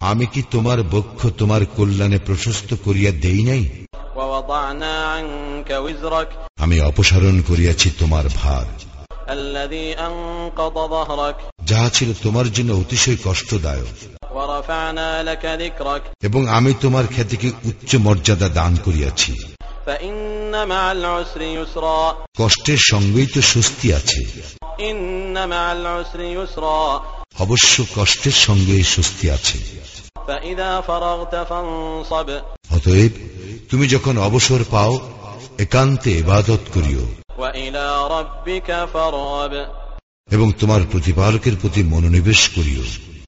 আমি কি তোমার বক্ষ তোমার কল্যাণে প্রশস্ত করিয়া দেই নাই? আমি অপসারণ করিয়াছি তোমার ভার। যাহা ছিল তোমার জন্য অতিশয় কষ্টদায়ক। এবং আমি তোমার খ্যাতিকে উচ্চ মর্যাদা দান করিয়াছি। কষ্টের সঙ্গেই তো স্বস্তি আছে। অবশ্য কষ্টের সঙ্গেই স্বস্তি আছে। অতএব তুমি যখন অবসর পাও একান্তে ইবাদত করিও। এবং তোমার প্রতিপালকের প্রতি মনোনিবেশ করিও।